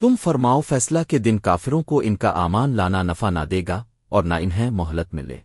تم فرماؤ فیصلہ کے دن کافروں کو ان کا امان لانا نفع نہ دے گا اور نہ انہیں مہلت ملے۔